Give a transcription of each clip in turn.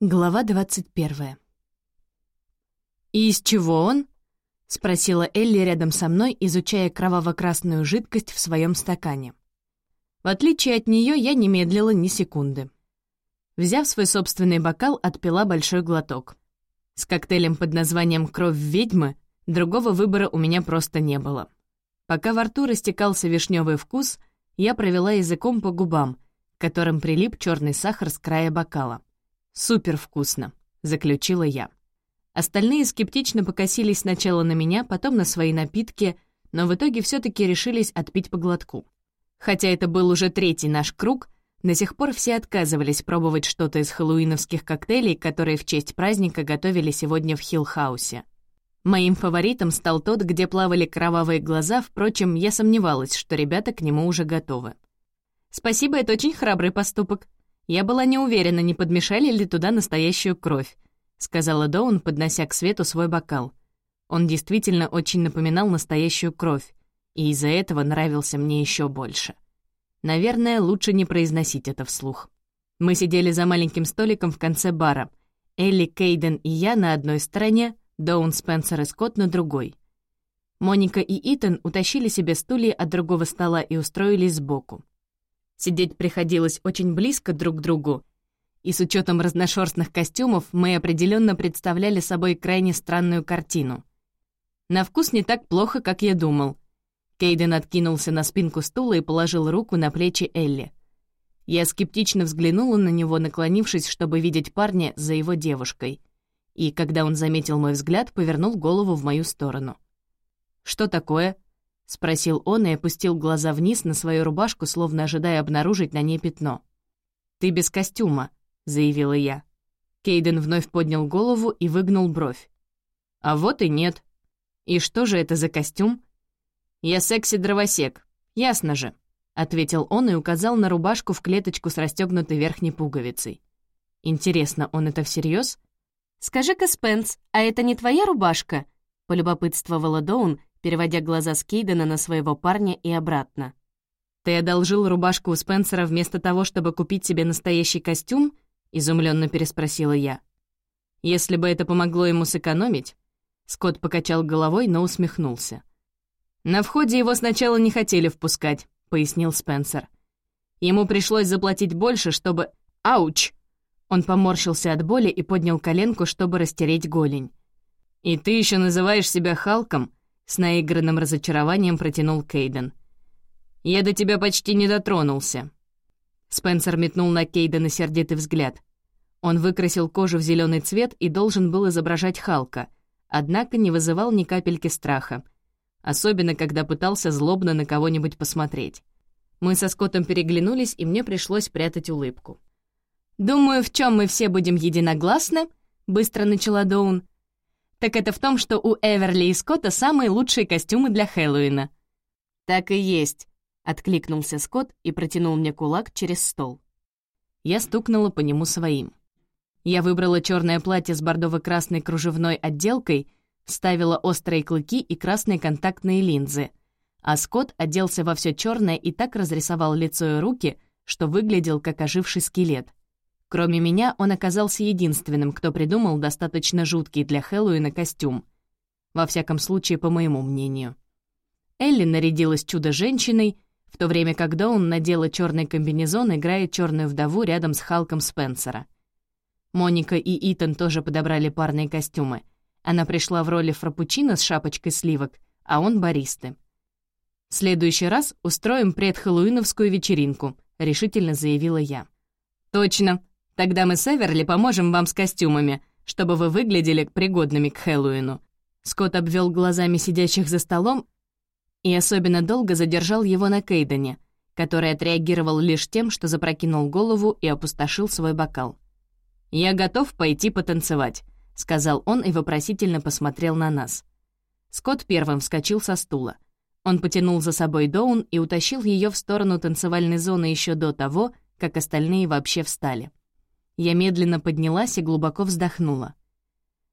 Глава 21. «И из чего он?» — спросила Элли рядом со мной, изучая кроваво-красную жидкость в своем стакане. В отличие от нее я не медлила ни секунды. Взяв свой собственный бокал, отпила большой глоток. С коктейлем под названием «Кровь ведьмы» другого выбора у меня просто не было. Пока во рту растекался вишневый вкус, я провела языком по губам, к которым прилип черный сахар с края бокала. «Супер вкусно», — заключила я. Остальные скептично покосились сначала на меня, потом на свои напитки, но в итоге все таки решились отпить по глотку. Хотя это был уже третий наш круг, до сих пор все отказывались пробовать что-то из хэллоуиновских коктейлей, которые в честь праздника готовили сегодня в Хиллхаусе. Моим фаворитом стал тот, где плавали кровавые глаза, впрочем, я сомневалась, что ребята к нему уже готовы. «Спасибо, это очень храбрый поступок», «Я была не уверена, не подмешали ли туда настоящую кровь», — сказала Доун, поднося к свету свой бокал. Он действительно очень напоминал настоящую кровь, и из-за этого нравился мне еще больше. Наверное, лучше не произносить это вслух. Мы сидели за маленьким столиком в конце бара. Элли, Кейден и я на одной стороне, Доун, Спенсер и Скотт на другой. Моника и Итан утащили себе стулья от другого стола и устроились сбоку. Сидеть приходилось очень близко друг к другу, и с учетом разношерстных костюмов мы определенно представляли собой крайне странную картину. На вкус не так плохо, как я думал. Кейден откинулся на спинку стула и положил руку на плечи Элли. Я скептично взглянула на него, наклонившись, чтобы видеть парня за его девушкой. И когда он заметил мой взгляд, повернул голову в мою сторону. «Что такое?» — спросил он и опустил глаза вниз на свою рубашку, словно ожидая обнаружить на ней пятно. «Ты без костюма», — заявила я. Кейден вновь поднял голову и выгнул бровь. «А вот и нет. И что же это за костюм?» «Я секси-дровосек, ясно же», — ответил он и указал на рубашку в клеточку с расстегнутой верхней пуговицей. «Интересно, он это всерьез? «Скажи-ка, Спенс, а это не твоя рубашка?» — полюбопытствовала Доун, переводя глаза с Кейдена на своего парня и обратно. «Ты одолжил рубашку у Спенсера вместо того, чтобы купить себе настоящий костюм?» — изумленно переспросила я. «Если бы это помогло ему сэкономить...» Скотт покачал головой, но усмехнулся. «На входе его сначала не хотели впускать», — пояснил Спенсер. «Ему пришлось заплатить больше, чтобы... Ауч!» Он поморщился от боли и поднял коленку, чтобы растереть голень. «И ты еще называешь себя Халком?» С наигранным разочарованием протянул Кейден. «Я до тебя почти не дотронулся». Спенсер метнул на Кейдена сердитый взгляд. Он выкрасил кожу в зеленый цвет и должен был изображать Халка, однако не вызывал ни капельки страха, особенно когда пытался злобно на кого-нибудь посмотреть. Мы со Скоттом переглянулись, и мне пришлось прятать улыбку. «Думаю, в чем мы все будем единогласны?» — быстро начала Доун так это в том, что у Эверли и Скотта самые лучшие костюмы для Хэллоуина». «Так и есть», — откликнулся Скотт и протянул мне кулак через стол. Я стукнула по нему своим. Я выбрала черное платье с бордово-красной кружевной отделкой, ставила острые клыки и красные контактные линзы, а Скотт оделся во все черное и так разрисовал лицо и руки, что выглядел как оживший скелет. Кроме меня, он оказался единственным, кто придумал достаточно жуткий для Хэллоуина костюм. Во всяком случае, по моему мнению. Элли нарядилась чудо-женщиной, в то время как Доун надела черный комбинезон, играя черную вдову рядом с Халком Спенсера. Моника и Итан тоже подобрали парные костюмы. Она пришла в роли фрапучино с шапочкой сливок, а он — баристы. «В следующий раз устроим предхэллоуиновскую вечеринку», — решительно заявила я. «Точно», Тогда мы с Эверли поможем вам с костюмами, чтобы вы выглядели пригодными к Хэллоуину». Скотт обвел глазами сидящих за столом и особенно долго задержал его на Кейдене, который отреагировал лишь тем, что запрокинул голову и опустошил свой бокал. «Я готов пойти потанцевать», — сказал он и вопросительно посмотрел на нас. Скотт первым вскочил со стула. Он потянул за собой Доун и утащил ее в сторону танцевальной зоны еще до того, как остальные вообще встали. Я медленно поднялась и глубоко вздохнула.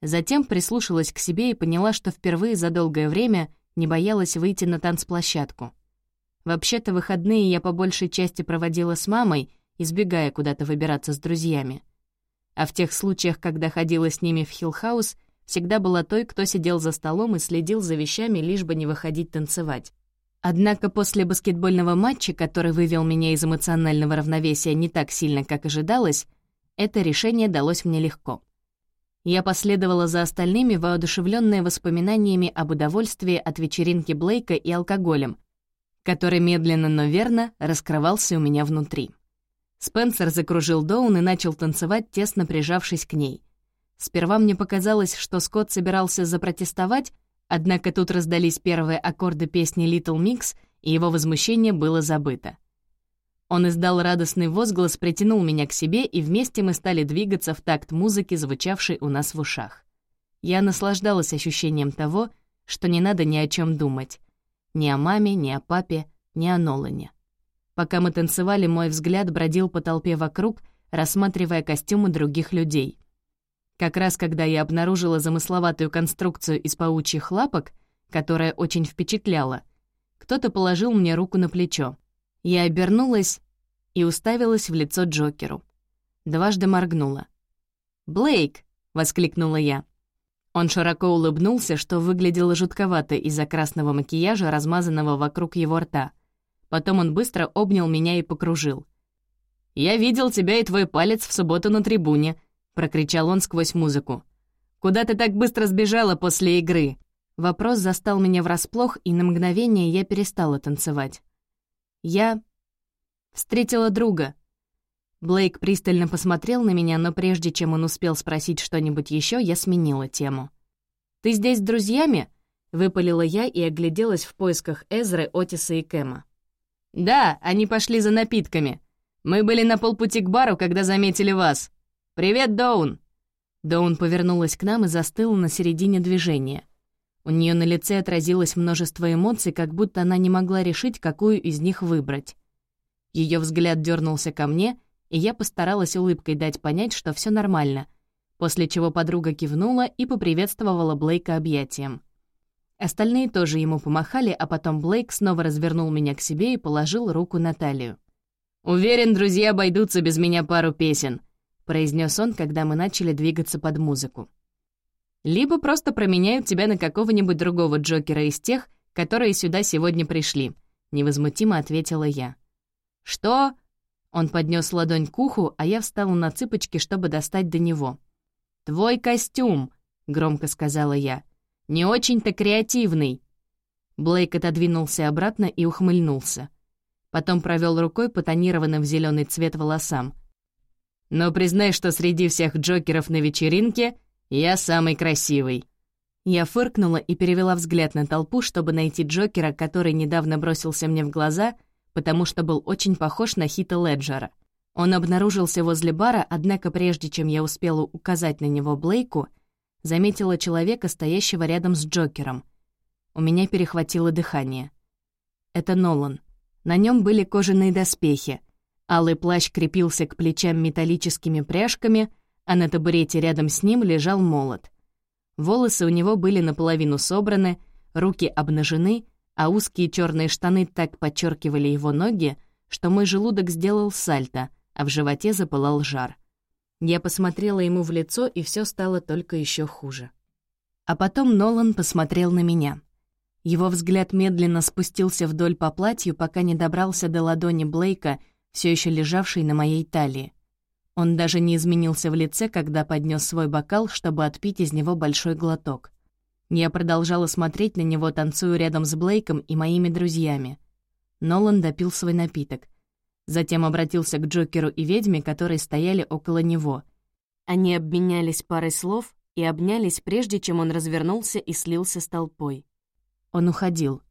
Затем прислушалась к себе и поняла, что впервые за долгое время не боялась выйти на танцплощадку. Вообще-то выходные я по большей части проводила с мамой, избегая куда-то выбираться с друзьями. а в тех случаях, когда ходила с ними в Хиллхаус, всегда была той, кто сидел за столом и следил за вещами, лишь бы не выходить танцевать. Однако после баскетбольного матча, который вывел меня из эмоционального равновесия не так сильно, как ожидалось, это решение далось мне легко. Я последовала за остальными, воодушевленная воспоминаниями об удовольствии от вечеринки Блейка и алкоголем, который медленно, но верно раскрывался у меня внутри. Спенсер закружил Доун и начал танцевать, тесно прижавшись к ней. Сперва мне показалось, что Скотт собирался запротестовать, однако тут раздались первые аккорды песни «Little Mix», и его возмущение было забыто. Он издал радостный возглас, притянул меня к себе, и вместе мы стали двигаться в такт музыки, звучавшей у нас в ушах. Я наслаждалась ощущением того, что не надо ни о чем думать. Ни о маме, ни о папе, ни о Нолане. Пока мы танцевали, мой взгляд бродил по толпе вокруг, рассматривая костюмы других людей. Как раз когда я обнаружила замысловатую конструкцию из паучьих лапок, которая очень впечатляла, кто-то положил мне руку на плечо. Я обернулась и уставилась в лицо Джокеру. Дважды моргнула. «Блейк!» — воскликнула я. Он широко улыбнулся, что выглядело жутковато из-за красного макияжа, размазанного вокруг его рта. Потом он быстро обнял меня и покружил. «Я видел тебя и твой палец в субботу на трибуне», — прокричал он сквозь музыку. «Куда ты так быстро сбежала после игры?» Вопрос застал меня врасплох, и на мгновение я перестала танцевать. Я встретила друга. Блейк пристально посмотрел на меня, но прежде чем он успел спросить что-нибудь еще, я сменила тему. «Ты здесь с друзьями?» — выпалила я и огляделась в поисках Эзры, Отиса и Кэма. «Да, они пошли за напитками. Мы были на полпути к бару, когда заметили вас. Привет, Доун!» Доун повернулась к нам и застыла на середине движения. У нее на лице отразилось множество эмоций, как будто она не могла решить, какую из них выбрать. Ее взгляд дернулся ко мне, и я постаралась улыбкой дать понять, что все нормально, после чего подруга кивнула и поприветствовала Блейка объятием. Остальные тоже ему помахали, а потом Блейк снова развернул меня к себе и положил руку на талию. «Уверен, друзья обойдутся без меня пару песен», — произнес он, когда мы начали двигаться под музыку либо просто променяют тебя на какого-нибудь другого Джокера из тех, которые сюда сегодня пришли», — невозмутимо ответила я. «Что?» Он поднес ладонь к уху, а я встала на цыпочки, чтобы достать до него. «Твой костюм», — громко сказала я. «Не очень-то креативный». Блейк отодвинулся обратно и ухмыльнулся. Потом провел рукой по тонированным в зеленый цвет волосам. «Но признай, что среди всех Джокеров на вечеринке «Я самый красивый». Я фыркнула и перевела взгляд на толпу, чтобы найти Джокера, который недавно бросился мне в глаза, потому что был очень похож на Хита Леджера. Он обнаружился возле бара, однако прежде чем я успела указать на него Блейку, заметила человека, стоящего рядом с Джокером. У меня перехватило дыхание. Это Нолан. На нем были кожаные доспехи. Алый плащ крепился к плечам металлическими пряжками, а на табурете рядом с ним лежал молот. Волосы у него были наполовину собраны, руки обнажены, а узкие черные штаны так подчеркивали его ноги, что мой желудок сделал сальто, а в животе запылал жар. Я посмотрела ему в лицо, и все стало только еще хуже. А потом Нолан посмотрел на меня. Его взгляд медленно спустился вдоль по платью, пока не добрался до ладони Блейка, все еще лежавшей на моей талии. Он даже не изменился в лице, когда поднес свой бокал, чтобы отпить из него большой глоток. Я продолжала смотреть на него, танцуя рядом с Блейком и моими друзьями. Нолан допил свой напиток. Затем обратился к Джокеру и ведьме, которые стояли около него. Они обменялись парой слов и обнялись, прежде чем он развернулся и слился с толпой. Он уходил.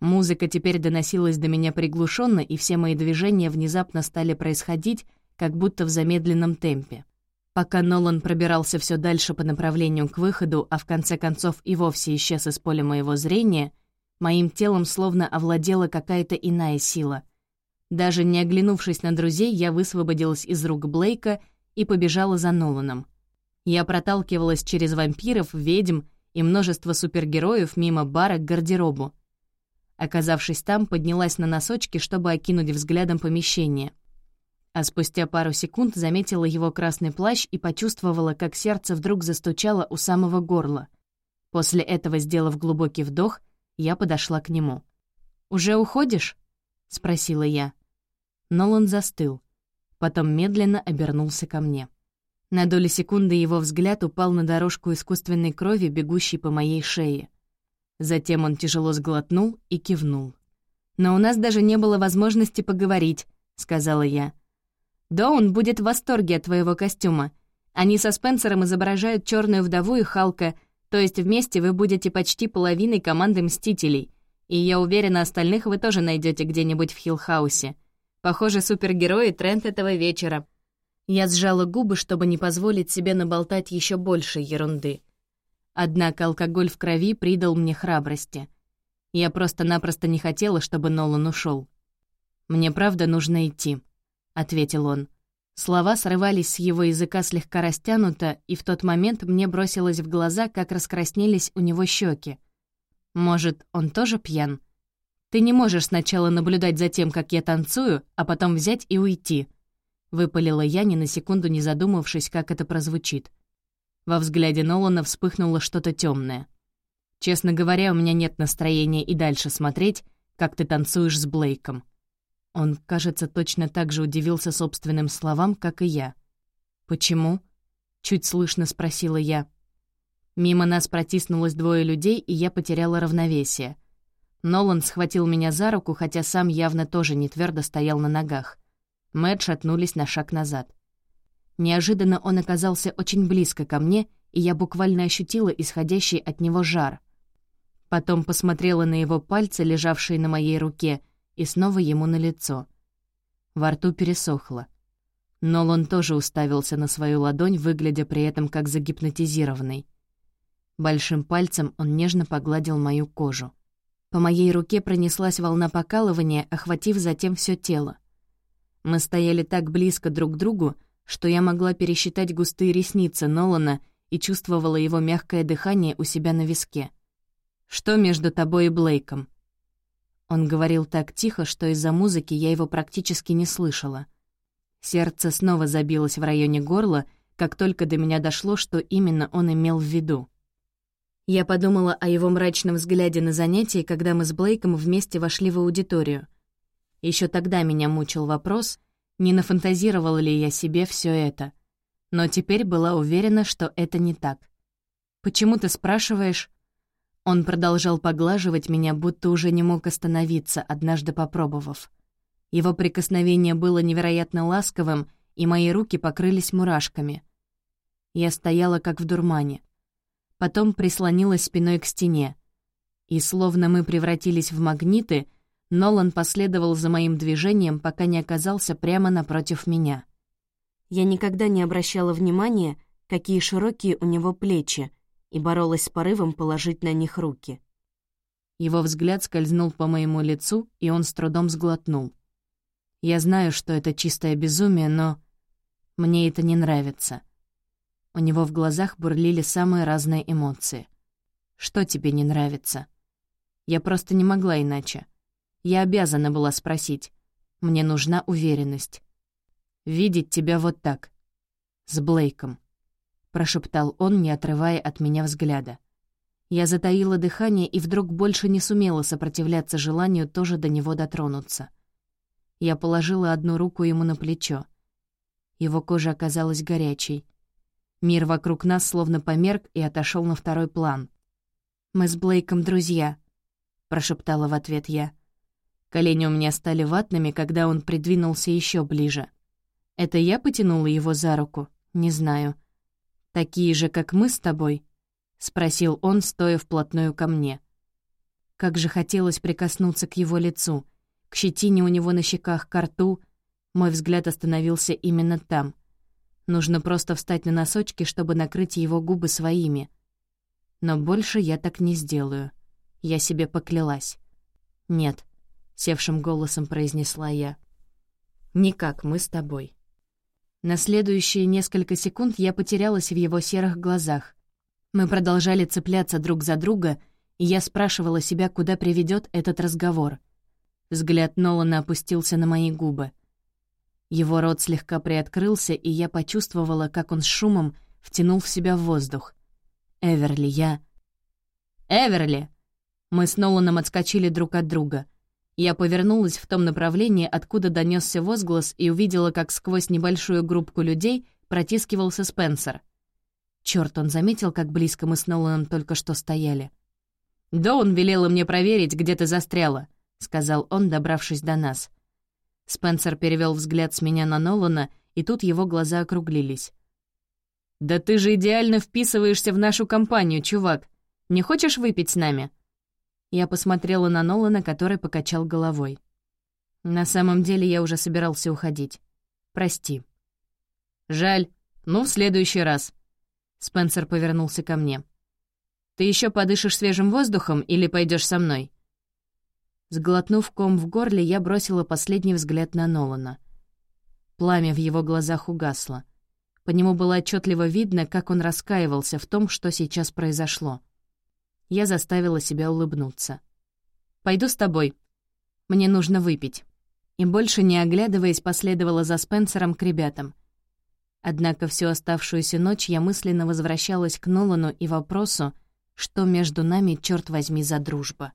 Музыка теперь доносилась до меня приглушенно, и все мои движения внезапно стали происходить, как будто в замедленном темпе. Пока Нолан пробирался все дальше по направлению к выходу, а в конце концов и вовсе исчез из поля моего зрения, моим телом словно овладела какая-то иная сила. Даже не оглянувшись на друзей, я высвободилась из рук Блейка и побежала за Ноланом. Я проталкивалась через вампиров, ведьм и множество супергероев мимо бара к гардеробу. Оказавшись там, поднялась на носочки, чтобы окинуть взглядом помещение — а спустя пару секунд заметила его красный плащ и почувствовала, как сердце вдруг застучало у самого горла. После этого, сделав глубокий вдох, я подошла к нему. «Уже уходишь?» — спросила я. Нолан застыл. Потом медленно обернулся ко мне. На долю секунды его взгляд упал на дорожку искусственной крови, бегущей по моей шее. Затем он тяжело сглотнул и кивнул. «Но у нас даже не было возможности поговорить», — сказала я. «Доун будет в восторге от твоего костюма. Они со Спенсером изображают черную вдову и Халка, то есть вместе вы будете почти половиной команды Мстителей. И я уверена, остальных вы тоже найдете где-нибудь в Хиллхаусе. Похоже, супергерои — тренд этого вечера». Я сжала губы, чтобы не позволить себе наболтать еще больше ерунды. Однако алкоголь в крови придал мне храбрости. Я просто-напросто не хотела, чтобы Нолан ушел. «Мне правда нужно идти», — ответил он. Слова срывались с его языка слегка растянуто, и в тот момент мне бросилось в глаза, как раскраснелись у него щеки. Может, он тоже пьян? Ты не можешь сначала наблюдать за тем, как я танцую, а потом взять и уйти. Выпалила я, ни на секунду не задумавшись, как это прозвучит. Во взгляде Нолана вспыхнуло что-то темное. Честно говоря, у меня нет настроения и дальше смотреть, как ты танцуешь с Блейком. Он, кажется, точно так же удивился собственным словам, как и я. «Почему?» — чуть слышно спросила я. Мимо нас протиснулось двое людей, и я потеряла равновесие. Нолан схватил меня за руку, хотя сам явно тоже не твердо стоял на ногах. Мы отшатнулись на шаг назад. Неожиданно он оказался очень близко ко мне, и я буквально ощутила исходящий от него жар. Потом посмотрела на его пальцы, лежавшие на моей руке, и снова ему на лицо. Во рту пересохло. Нолан тоже уставился на свою ладонь, выглядя при этом как загипнотизированный. Большим пальцем он нежно погладил мою кожу. По моей руке пронеслась волна покалывания, охватив затем все тело. Мы стояли так близко друг к другу, что я могла пересчитать густые ресницы Нолана и чувствовала его мягкое дыхание у себя на виске. «Что между тобой и Блейком?» Он говорил так тихо, что из-за музыки я его практически не слышала. Сердце снова забилось в районе горла, как только до меня дошло, что именно он имел в виду. Я подумала о его мрачном взгляде на занятии, когда мы с Блейком вместе вошли в аудиторию. Еще тогда меня мучил вопрос, не нафантазировала ли я себе все это. Но теперь была уверена, что это не так. «Почему ты спрашиваешь?» Он продолжал поглаживать меня, будто уже не мог остановиться, однажды попробовав. Его прикосновение было невероятно ласковым, и мои руки покрылись мурашками. Я стояла как в дурмане. Потом прислонилась спиной к стене. И словно мы превратились в магниты, Нолан последовал за моим движением, пока не оказался прямо напротив меня. Я никогда не обращала внимания, какие широкие у него плечи, и боролась с порывом положить на них руки. Его взгляд скользнул по моему лицу, и он с трудом сглотнул. Я знаю, что это чистое безумие, но мне это не нравится. У него в глазах бурлили самые разные эмоции. Что тебе не нравится? Я просто не могла иначе. Я обязана была спросить. Мне нужна уверенность. Видеть тебя вот так. С Блейком прошептал он, не отрывая от меня взгляда. Я затаила дыхание и вдруг больше не сумела сопротивляться желанию тоже до него дотронуться. Я положила одну руку ему на плечо. Его кожа оказалась горячей. Мир вокруг нас словно померк и отошел на второй план. «Мы с Блейком друзья», — прошептала в ответ я. Колени у меня стали ватными, когда он придвинулся еще ближе. Это я потянула его за руку? Не знаю. «Такие же, как мы с тобой?» — спросил он, стоя вплотную ко мне. Как же хотелось прикоснуться к его лицу, к щетине у него на щеках, к рту. Мой взгляд остановился именно там. Нужно просто встать на носочки, чтобы накрыть его губы своими. Но больше я так не сделаю. Я себе поклялась. «Нет», — севшим голосом произнесла я. «Никак мы с тобой». На следующие несколько секунд я потерялась в его серых глазах. Мы продолжали цепляться друг за друга, и я спрашивала себя, куда приведет этот разговор. Взгляд Нолана опустился на мои губы. Его рот слегка приоткрылся, и я почувствовала, как он с шумом втянул в себя воздух. «Эверли, я...» «Эверли!» Мы с Ноланом отскочили друг от друга. Я повернулась в том направлении, откуда донесся возглас, и увидела, как сквозь небольшую группку людей протискивался Спенсер. Черт, он заметил, как близко мы с Ноланом только что стояли. «Да, он велел мне проверить, где ты застряла», — сказал он, добравшись до нас. Спенсер перевел взгляд с меня на Нолана, и тут его глаза округлились. «Да ты же идеально вписываешься в нашу компанию, чувак. Не хочешь выпить с нами?» Я посмотрела на Нолана, который покачал головой. «На самом деле я уже собирался уходить. Прости». «Жаль. Ну, в следующий раз». Спенсер повернулся ко мне. «Ты еще подышишь свежим воздухом или пойдешь со мной?» Сглотнув ком в горле, я бросила последний взгляд на Нолана. Пламя в его глазах угасло. По нему было отчетливо видно, как он раскаивался в том, что сейчас произошло. Я заставила себя улыбнуться. «Пойду с тобой. Мне нужно выпить». И больше не оглядываясь, последовала за Спенсером к ребятам. Однако всю оставшуюся ночь я мысленно возвращалась к Нолану и вопросу, что между нами, черт возьми, за дружба.